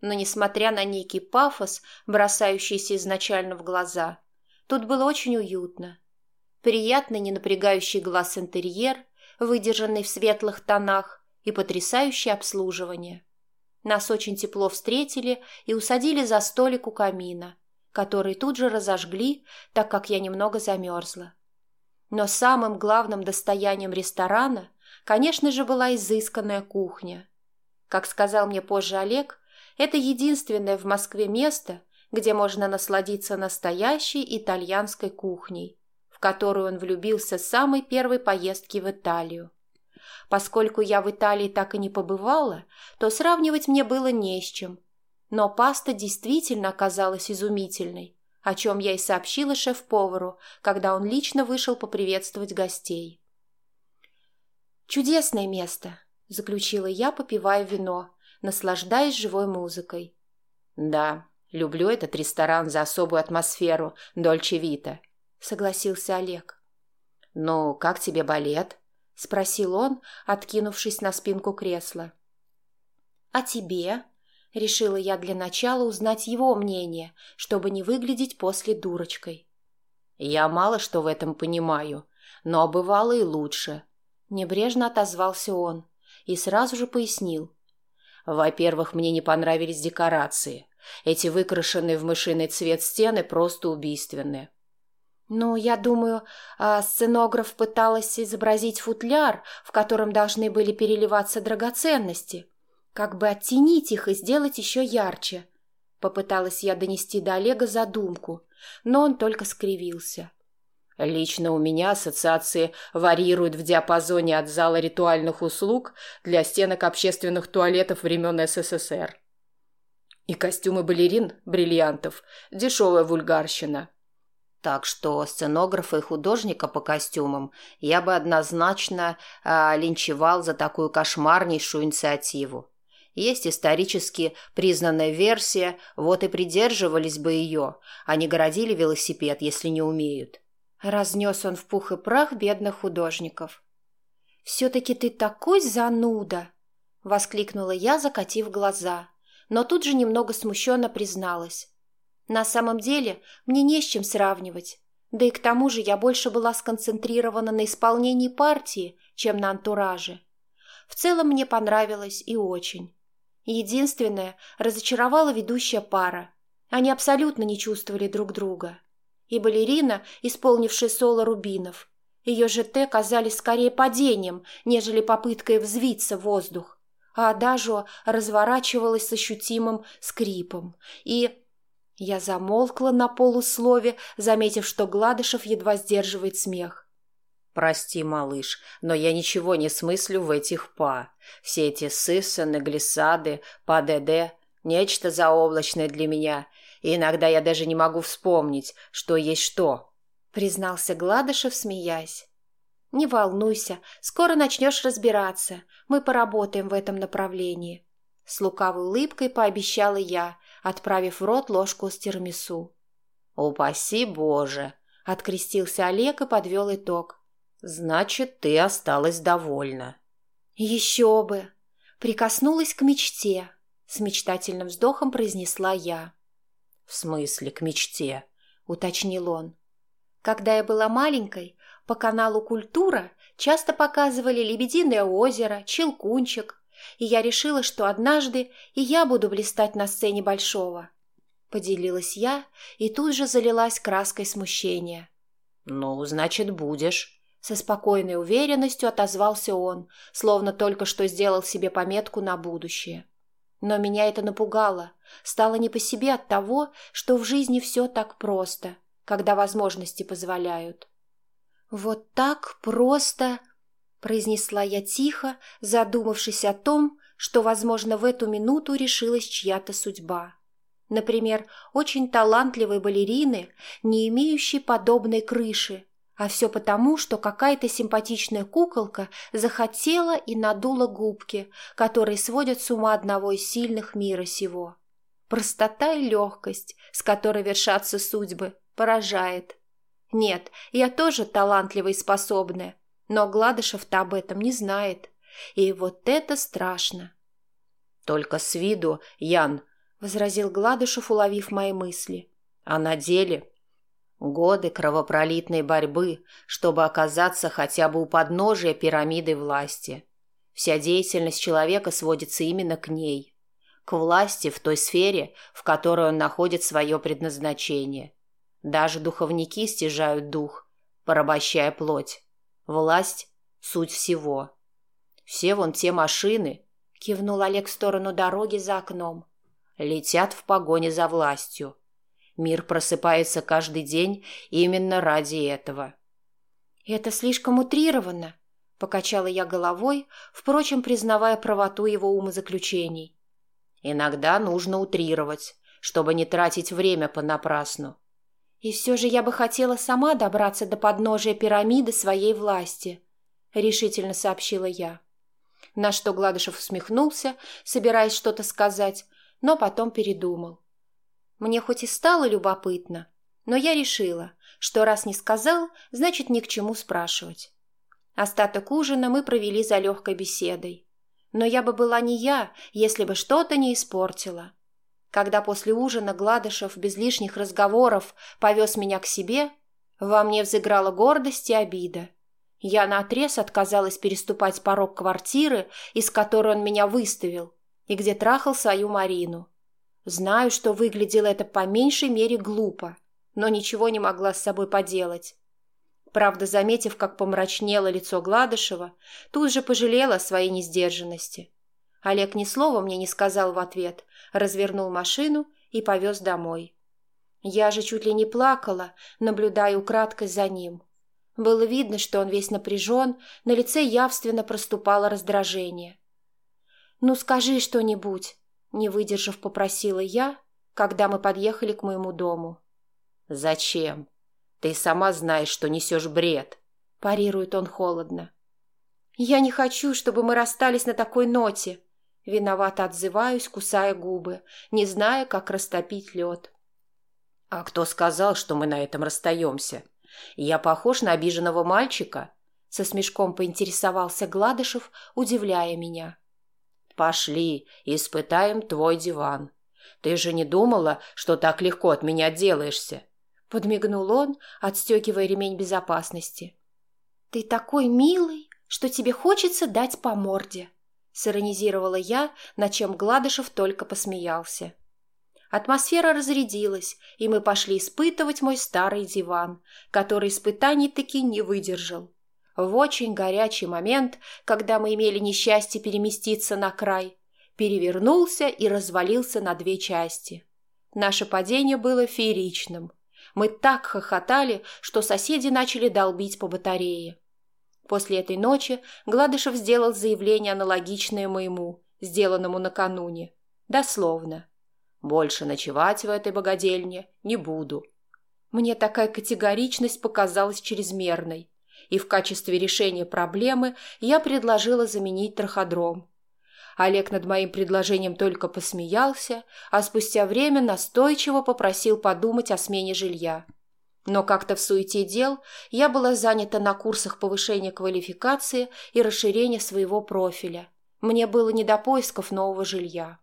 Но, несмотря на некий пафос, бросающийся изначально в глаза, тут было очень уютно. Приятный, не напрягающий глаз интерьер, выдержанный в светлых тонах и потрясающее обслуживание – нас очень тепло встретили и усадили за столик у камина, который тут же разожгли, так как я немного замерзла. Но самым главным достоянием ресторана, конечно же, была изысканная кухня. Как сказал мне позже Олег, это единственное в Москве место, где можно насладиться настоящей итальянской кухней, в которую он влюбился с самой первой поездки в Италию. Поскольку я в Италии так и не побывала, то сравнивать мне было не с чем. Но паста действительно оказалась изумительной, о чем я и сообщила шеф-повару, когда он лично вышел поприветствовать гостей. «Чудесное место», — заключила я, попивая вино, наслаждаясь живой музыкой. «Да, люблю этот ресторан за особую атмосферу, Дольче Вита», — согласился Олег. «Ну, как тебе балет?» — спросил он, откинувшись на спинку кресла. «А тебе?» — решила я для начала узнать его мнение, чтобы не выглядеть после дурочкой. «Я мало что в этом понимаю, но бывало и лучше», — небрежно отозвался он и сразу же пояснил. «Во-первых, мне не понравились декорации. Эти выкрашенные в мышиный цвет стены просто убийственные. «Ну, я думаю, а сценограф пыталась изобразить футляр, в котором должны были переливаться драгоценности, как бы оттенить их и сделать еще ярче». Попыталась я донести до Олега задумку, но он только скривился. Лично у меня ассоциации варьируют в диапазоне от зала ритуальных услуг для стенок общественных туалетов времен СССР. И костюмы балерин бриллиантов – дешевая вульгарщина – так что сценографа и художника по костюмам я бы однозначно э, линчевал за такую кошмарнейшую инициативу. Есть исторически признанная версия, вот и придерживались бы ее, а не городили велосипед, если не умеют. Разнес он в пух и прах бедных художников. «Все-таки ты такой зануда!» — воскликнула я, закатив глаза, но тут же немного смущенно призналась. На самом деле мне не с чем сравнивать. Да и к тому же я больше была сконцентрирована на исполнении партии, чем на антураже. В целом мне понравилось и очень. Единственное, разочаровала ведущая пара. Они абсолютно не чувствовали друг друга. И балерина, исполнившая соло рубинов, ее ЖТ казались скорее падением, нежели попыткой взвиться в воздух. А Адажо разворачивалась с ощутимым скрипом. И я замолкла на полуслове, заметив, что Гладышев едва сдерживает смех. «Прости, малыш, но я ничего не смыслю в этих па. Все эти сыссаны, глиссады, па-ДД — нечто заоблачное для меня, и иногда я даже не могу вспомнить, что есть что», — признался Гладышев, смеясь. «Не волнуйся, скоро начнешь разбираться. Мы поработаем в этом направлении». С лукавой улыбкой пообещала я, отправив в рот ложку с тирамису. «Упаси Боже!» — открестился Олег и подвел итог. «Значит, ты осталась довольна». «Еще бы!» Прикоснулась к мечте, с мечтательным вздохом произнесла я. «В смысле к мечте?» — уточнил он. Когда я была маленькой, по каналу «Культура» часто показывали «Лебединое озеро», «Челкунчик», и я решила, что однажды и я буду блистать на сцене Большого. Поделилась я и тут же залилась краской смущения. «Ну, значит, будешь», — со спокойной уверенностью отозвался он, словно только что сделал себе пометку на будущее. Но меня это напугало, стало не по себе от того, что в жизни все так просто, когда возможности позволяют. Вот так просто произнесла я тихо, задумавшись о том, что, возможно, в эту минуту решилась чья-то судьба. Например, очень талантливой балерины, не имеющей подобной крыши, а все потому, что какая-то симпатичная куколка захотела и надула губки, которые сводят с ума одного из сильных мира сего. Простота и легкость, с которой вершатся судьбы, поражает. Нет, я тоже талантливая и способная, но Гладышев-то об этом не знает. И вот это страшно. «Только с виду, Ян», — возразил Гладышев, уловив мои мысли. «А на деле Годы кровопролитной борьбы, чтобы оказаться хотя бы у подножия пирамиды власти. Вся деятельность человека сводится именно к ней. К власти в той сфере, в которой он находит свое предназначение. Даже духовники стяжают дух, порабощая плоть. Власть – суть всего. Все вон те машины, кивнул Олег в сторону дороги за окном, летят в погоне за властью. Мир просыпается каждый день именно ради этого. «Это слишком утрированно», — покачала я головой, впрочем, признавая правоту его умозаключений. «Иногда нужно утрировать, чтобы не тратить время понапрасну». «И все же я бы хотела сама добраться до подножия пирамиды своей власти», — решительно сообщила я. На что Гладышев усмехнулся, собираясь что-то сказать, но потом передумал. Мне хоть и стало любопытно, но я решила, что раз не сказал, значит ни к чему спрашивать. Остаток ужина мы провели за легкой беседой. Но я бы была не я, если бы что-то не испортила. Когда после ужина Гладышев без лишних разговоров повез меня к себе, во мне взыграла гордость и обида. Я наотрез отказалась переступать порог квартиры, из которой он меня выставил, и где трахал свою Марину. Знаю, что выглядело это по меньшей мере глупо, но ничего не могла с собой поделать. Правда, заметив, как помрачнело лицо Гладышева, тут же пожалела о своей несдержанности. Олег ни слова мне не сказал в ответ, развернул машину и повез домой. Я же чуть ли не плакала, наблюдая украдкой за ним. Было видно, что он весь напряжен, на лице явственно проступало раздражение. «Ну, скажи что-нибудь», не выдержав, попросила я, когда мы подъехали к моему дому. «Зачем? Ты сама знаешь, что несешь бред», – парирует он холодно. «Я не хочу, чтобы мы расстались на такой ноте», – виновато отзываюсь, кусая губы, не зная, как растопить лед. «А кто сказал, что мы на этом расстаемся? Я похож на обиженного мальчика?» Со смешком поинтересовался Гладышев, удивляя меня. Пошли, испытаем твой диван. Ты же не думала, что так легко от меня отделаешься?» Подмигнул он, отстегивая ремень безопасности. «Ты такой милый, что тебе хочется дать по морде», сиронизировала я, на чем Гладышев только посмеялся. Атмосфера разрядилась, и мы пошли испытывать мой старый диван, который испытаний таки не выдержал. В очень горячий момент, когда мы имели несчастье переместиться на край, перевернулся и развалился на две части. Наше падение было фееричным. Мы так хохотали, что соседи начали долбить по батарее. После этой ночи Гладышев сделал заявление аналогичное моему, сделанному накануне. Дословно. «Больше ночевать в этой богадельне не буду». Мне такая категоричность показалась чрезмерной и в качестве решения проблемы я предложила заменить траходром. Олег над моим предложением только посмеялся, а спустя время настойчиво попросил подумать о смене жилья. Но как-то в суете дел я была занята на курсах повышения квалификации и расширения своего профиля. Мне было не до поисков нового жилья.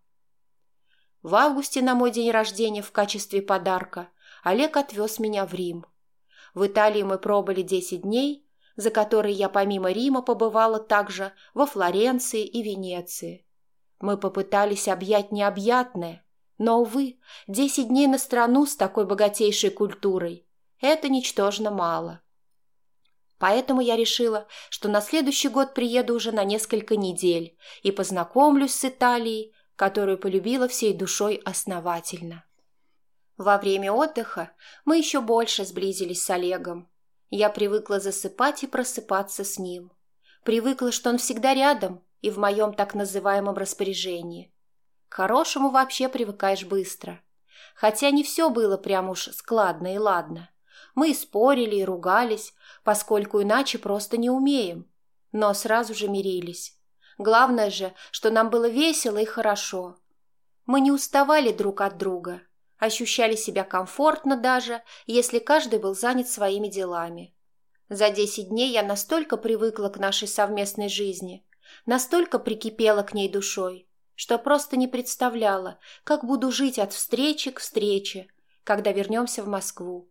В августе на мой день рождения в качестве подарка Олег отвез меня в Рим. В Италии мы пробыли 10 дней, за которые я помимо Рима побывала также во Флоренции и Венеции. Мы попытались объять необъятное, но, увы, десять дней на страну с такой богатейшей культурой – это ничтожно мало. Поэтому я решила, что на следующий год приеду уже на несколько недель и познакомлюсь с Италией, которую полюбила всей душой основательно. Во время отдыха мы еще больше сблизились с Олегом, я привыкла засыпать и просыпаться с ним. Привыкла, что он всегда рядом и в моем так называемом распоряжении. К хорошему вообще привыкаешь быстро. Хотя не все было прям уж складно и ладно. Мы и спорили, и ругались, поскольку иначе просто не умеем. Но сразу же мирились. Главное же, что нам было весело и хорошо. Мы не уставали друг от друга, ощущали себя комфортно даже, если каждый был занят своими делами. За десять дней я настолько привыкла к нашей совместной жизни, настолько прикипела к ней душой, что просто не представляла, как буду жить от встречи к встрече, когда вернемся в Москву.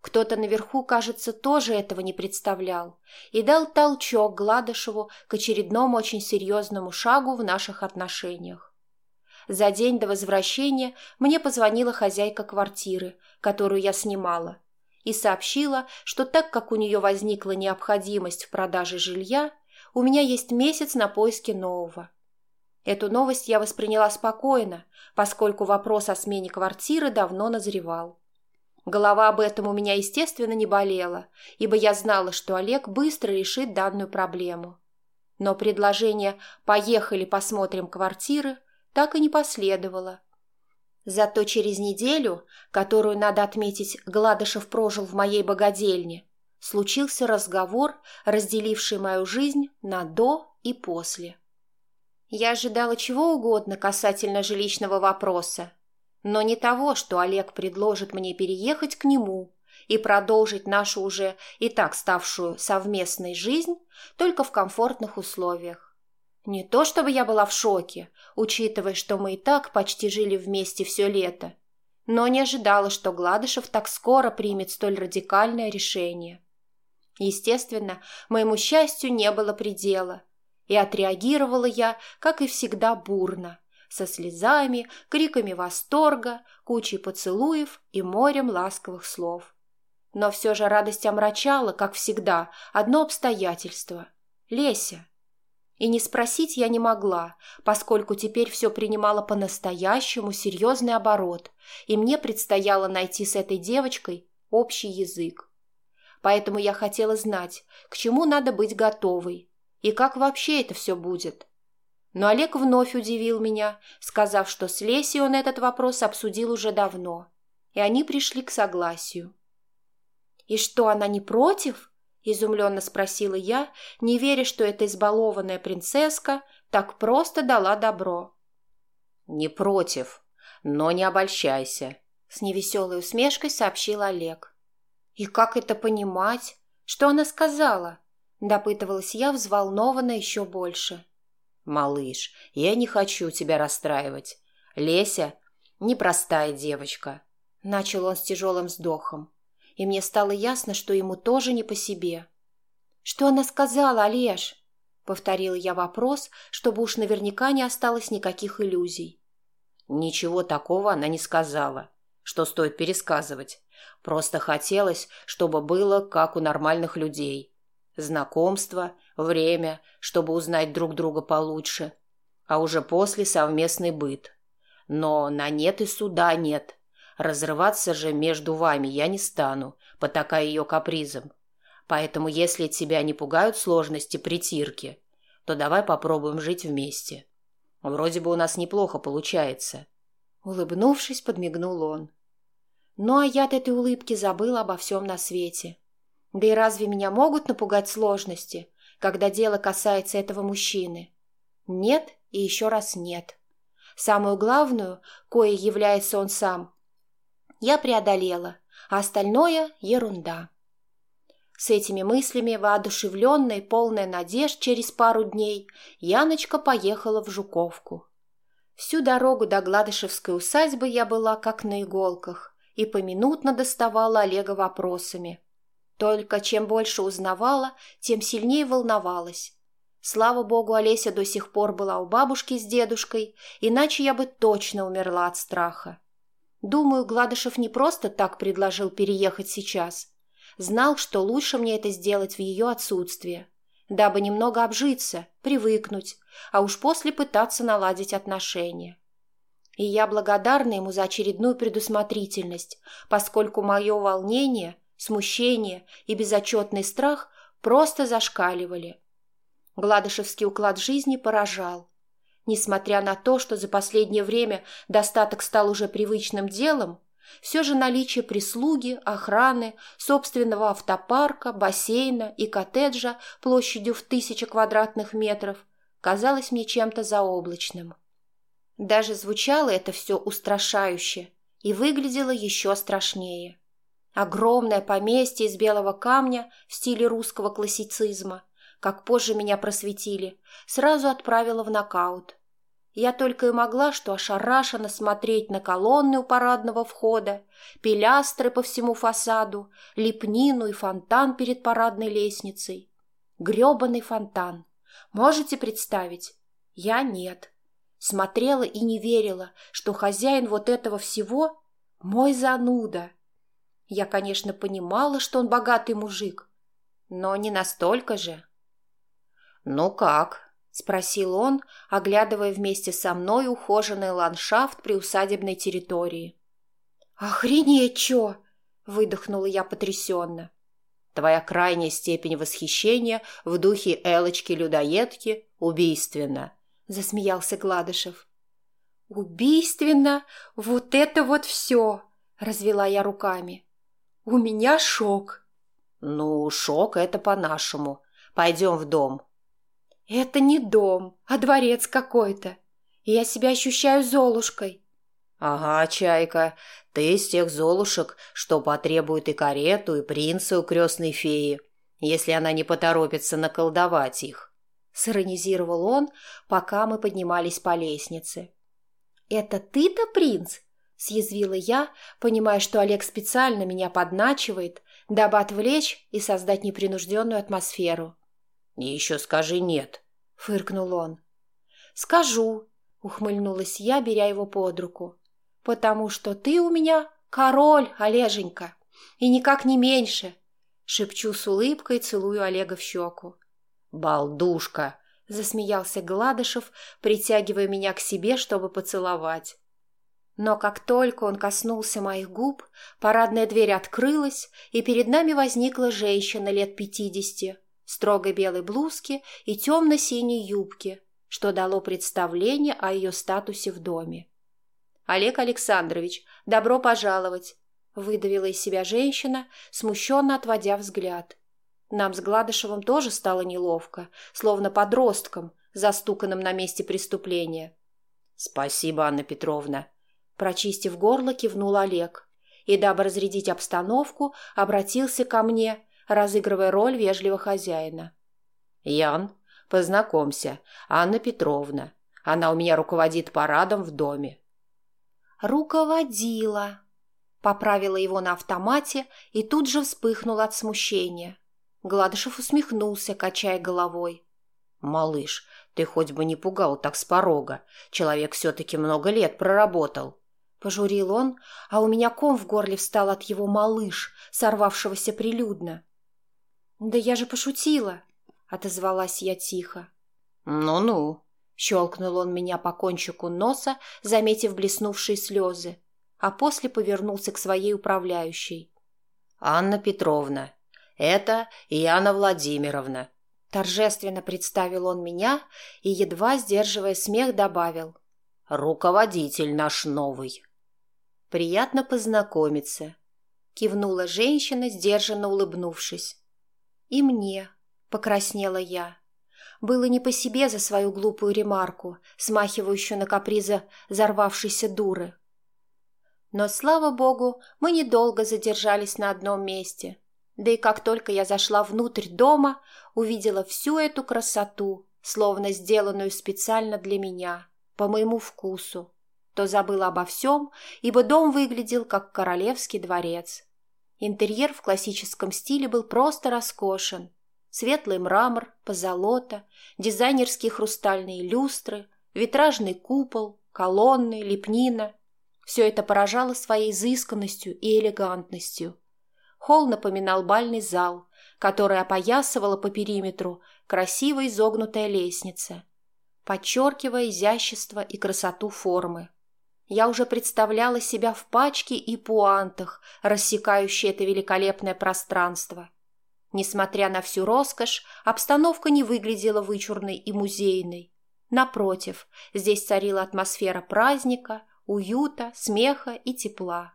Кто-то наверху, кажется, тоже этого не представлял и дал толчок Гладышеву к очередному очень серьезному шагу в наших отношениях. За день до возвращения мне позвонила хозяйка квартиры, которую я снимала, и сообщила, что так как у нее возникла необходимость в продаже жилья, у меня есть месяц на поиски нового. Эту новость я восприняла спокойно, поскольку вопрос о смене квартиры давно назревал. Голова об этом у меня, естественно, не болела, ибо я знала, что Олег быстро решит данную проблему. Но предложение «поехали посмотрим квартиры» так и не последовало. Зато через неделю, которую, надо отметить, Гладышев прожил в моей богадельне, случился разговор, разделивший мою жизнь на «до» и «после». Я ожидала чего угодно касательно жилищного вопроса, но не того, что Олег предложит мне переехать к нему и продолжить нашу уже и так ставшую совместной жизнь только в комфортных условиях. Не то чтобы я была в шоке, учитывая, что мы и так почти жили вместе все лето, но не ожидала, что Гладышев так скоро примет столь радикальное решение. Естественно, моему счастью не было предела – и отреагировала я, как и всегда, бурно, со слезами, криками восторга, кучей поцелуев и морем ласковых слов. Но все же радость омрачала, как всегда, одно обстоятельство — Леся. И не спросить я не могла, поскольку теперь все принимало по-настоящему серьезный оборот, и мне предстояло найти с этой девочкой общий язык. Поэтому я хотела знать, к чему надо быть готовой, и как вообще это все будет? Но Олег вновь удивил меня, сказав, что с Лесей он этот вопрос обсудил уже давно, и они пришли к согласию. «И что, она не против?» – изумленно спросила я, не веря, что эта избалованная принцесска так просто дала добро. «Не против, но не обольщайся», – с невеселой усмешкой сообщил Олег. «И как это понимать? Что она сказала?» Допытывалась я, взволнована еще больше. «Малыш, я не хочу тебя расстраивать. Леся – непростая девочка», – начал он с тяжелым вздохом. И мне стало ясно, что ему тоже не по себе. «Что она сказала, Олеж?» – повторила я вопрос, чтобы уж наверняка не осталось никаких иллюзий. «Ничего такого она не сказала, что стоит пересказывать. Просто хотелось, чтобы было, как у нормальных людей» знакомство, время, чтобы узнать друг друга получше, а уже после совместный быт. Но на нет и суда нет. Разрываться же между вами я не стану, потакая ее капризом. Поэтому если тебя не пугают сложности притирки, то давай попробуем жить вместе. Вроде бы у нас неплохо получается. Улыбнувшись, подмигнул он. Ну, а я от этой улыбки забыла обо всем на свете. Да и разве меня могут напугать сложности, когда дело касается этого мужчины? Нет и еще раз нет. Самую главную, кое является он сам, я преодолела, а остальное – ерунда. С этими мыслями, воодушевленная и полная надежд через пару дней, Яночка поехала в Жуковку. Всю дорогу до Гладышевской усадьбы я была как на иголках и поминутно доставала Олега вопросами – только чем больше узнавала, тем сильнее волновалась. Слава богу, Олеся до сих пор была у бабушки с дедушкой, иначе я бы точно умерла от страха. Думаю, Гладышев не просто так предложил переехать сейчас. Знал, что лучше мне это сделать в ее отсутствие, дабы немного обжиться, привыкнуть, а уж после пытаться наладить отношения. И я благодарна ему за очередную предусмотрительность, поскольку мое волнение смущение и безотчетный страх просто зашкаливали. Гладышевский уклад жизни поражал. Несмотря на то, что за последнее время достаток стал уже привычным делом, все же наличие прислуги, охраны, собственного автопарка, бассейна и коттеджа площадью в тысячи квадратных метров казалось мне чем-то заоблачным. Даже звучало это все устрашающе и выглядело еще страшнее. Огромное поместье из белого камня в стиле русского классицизма, как позже меня просветили, сразу отправило в нокаут. Я только и могла что ошарашенно смотреть на колонны у парадного входа, пилястры по всему фасаду, лепнину и фонтан перед парадной лестницей. Грёбаный фонтан. Можете представить? Я нет. Смотрела и не верила, что хозяин вот этого всего – мой зануда. Я, конечно, понимала, что он богатый мужик, но не настолько же. «Ну как?» – спросил он, оглядывая вместе со мной ухоженный ландшафт при усадебной территории. «Охренеть, чё!» – выдохнула я потрясенно. «Твоя крайняя степень восхищения в духе Элочки-людоедки убийственна», – засмеялся Гладышев. «Убийственно? Вот это вот все!» – развела я руками. «У меня шок». «Ну, шок – это по-нашему. Пойдем в дом». «Это не дом, а дворец какой-то. Я себя ощущаю Золушкой». «Ага, Чайка, ты из тех Золушек, что потребуют и карету, и принца у крестной феи, если она не поторопится наколдовать их», — сиронизировал он, пока мы поднимались по лестнице. «Это ты-то принц?» — съязвила я, понимая, что Олег специально меня подначивает, дабы отвлечь и создать непринужденную атмосферу. «И еще скажи нет», — фыркнул он. «Скажу», — ухмыльнулась я, беря его под руку, «потому что ты у меня король, Олеженька, и никак не меньше», — шепчу с улыбкой, целую Олега в щеку. «Балдушка!» — засмеялся Гладышев, притягивая меня к себе, чтобы поцеловать. Но как только он коснулся моих губ, парадная дверь открылась, и перед нами возникла женщина лет пятидесяти, строгой белой блузке и темно-синей юбке, что дало представление о ее статусе в доме. «Олег Александрович, добро пожаловать!» – выдавила из себя женщина, смущенно отводя взгляд. Нам с Гладышевым тоже стало неловко, словно подросткам, застуканным на месте преступления. «Спасибо, Анна Петровна!» Прочистив горло, кивнул Олег и, дабы разрядить обстановку, обратился ко мне, разыгрывая роль вежливого хозяина. «Ян, познакомься, Анна Петровна. Она у меня руководит парадом в доме». «Руководила», — поправила его на автомате и тут же вспыхнула от смущения. Гладышев усмехнулся, качая головой. «Малыш, ты хоть бы не пугал так с порога. Человек все-таки много лет проработал». Пожурил он, а у меня ком в горле встал от его малыш, сорвавшегося прилюдно. «Да я же пошутила!» — отозвалась я тихо. «Ну-ну!» — щелкнул он меня по кончику носа, заметив блеснувшие слезы, а после повернулся к своей управляющей. «Анна Петровна, это Яна Владимировна!» Торжественно представил он меня и, едва сдерживая смех, добавил. «Руководитель наш новый!» «Приятно познакомиться!» — кивнула женщина, сдержанно улыбнувшись. «И мне», — покраснела я. Было не по себе за свою глупую ремарку, смахивающую на каприза взорвавшейся дуры. Но, слава богу, мы недолго задержались на одном месте. Да и как только я зашла внутрь дома, увидела всю эту красоту, словно сделанную специально для меня, по моему вкусу, то забыла обо всем, ибо дом выглядел как королевский дворец. Интерьер в классическом стиле был просто роскошен. Светлый мрамор, позолота, дизайнерские хрустальные люстры, витражный купол, колонны, лепнина. Все это поражало своей изысканностью и элегантностью. Холл напоминал бальный зал, который опоясывала по периметру красиво изогнутая лестница, подчеркивая изящество и красоту формы. Я уже представляла себя в пачке и пуантах, рассекающей это великолепное пространство. Несмотря на всю роскошь, обстановка не выглядела вычурной и музейной. Напротив, здесь царила атмосфера праздника, уюта, смеха и тепла.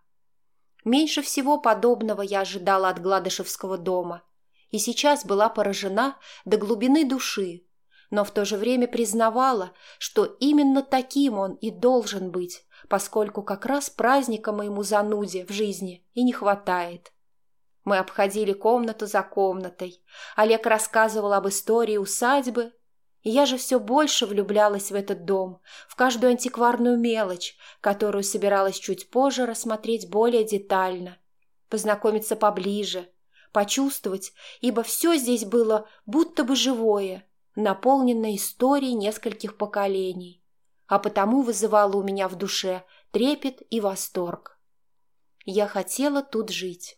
Меньше всего подобного я ожидала от Гладышевского дома, и сейчас была поражена до глубины души, но в то же время признавала, что именно таким он и должен быть, поскольку как раз праздника моему зануде в жизни и не хватает. Мы обходили комнату за комнатой. Олег рассказывал об истории усадьбы. И я же все больше влюблялась в этот дом, в каждую антикварную мелочь, которую собиралась чуть позже рассмотреть более детально, познакомиться поближе, почувствовать, ибо все здесь было будто бы живое, наполненное историей нескольких поколений, а потому вызывало у меня в душе трепет и восторг. Я хотела тут жить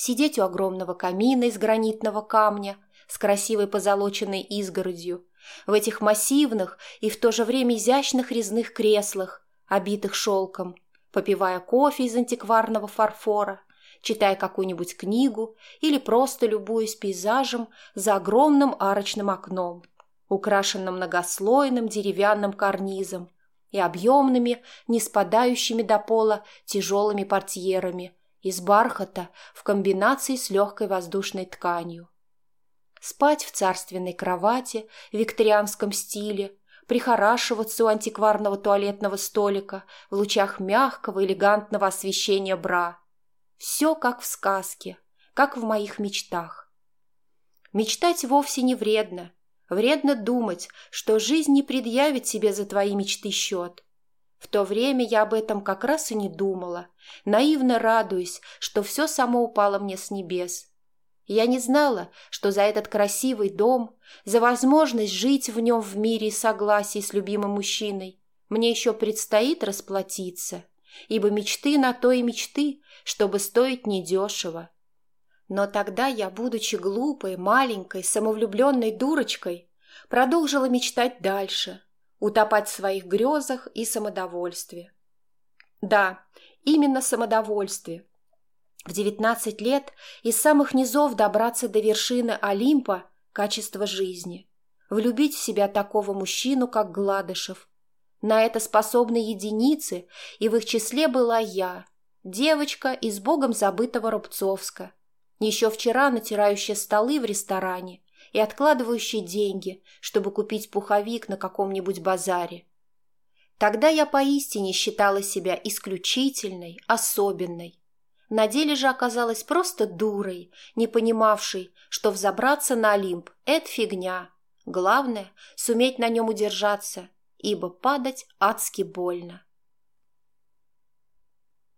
сидеть у огромного камина из гранитного камня с красивой позолоченной изгородью, в этих массивных и в то же время изящных резных креслах, обитых шелком, попивая кофе из антикварного фарфора, читая какую-нибудь книгу или просто любуясь пейзажем за огромным арочным окном, украшенным многослойным деревянным карнизом и объемными, не спадающими до пола тяжелыми портьерами из бархата в комбинации с легкой воздушной тканью. Спать в царственной кровати в викторианском стиле, прихорашиваться у антикварного туалетного столика в лучах мягкого элегантного освещения бра. Все как в сказке, как в моих мечтах. Мечтать вовсе не вредно. Вредно думать, что жизнь не предъявит себе за твои мечты счет. В то время я об этом как раз и не думала, наивно радуясь, что все само упало мне с небес. Я не знала, что за этот красивый дом, за возможность жить в нем в мире и согласии с любимым мужчиной, мне еще предстоит расплатиться, ибо мечты на то и мечты, чтобы стоить недешево. Но тогда я, будучи глупой, маленькой, самовлюбленной дурочкой, продолжила мечтать дальше – утопать в своих грезах и самодовольстве. Да, именно самодовольстве. В девятнадцать лет из самых низов добраться до вершины Олимпа – качество жизни. Влюбить в себя такого мужчину, как Гладышев. На это способны единицы, и в их числе была я, девочка из богом забытого Рубцовска, еще вчера натирающая столы в ресторане и откладывающий деньги, чтобы купить пуховик на каком-нибудь базаре. Тогда я поистине считала себя исключительной, особенной. На деле же оказалась просто дурой, не понимавшей, что взобраться на Олимп – это фигня. Главное – суметь на нем удержаться, ибо падать адски больно.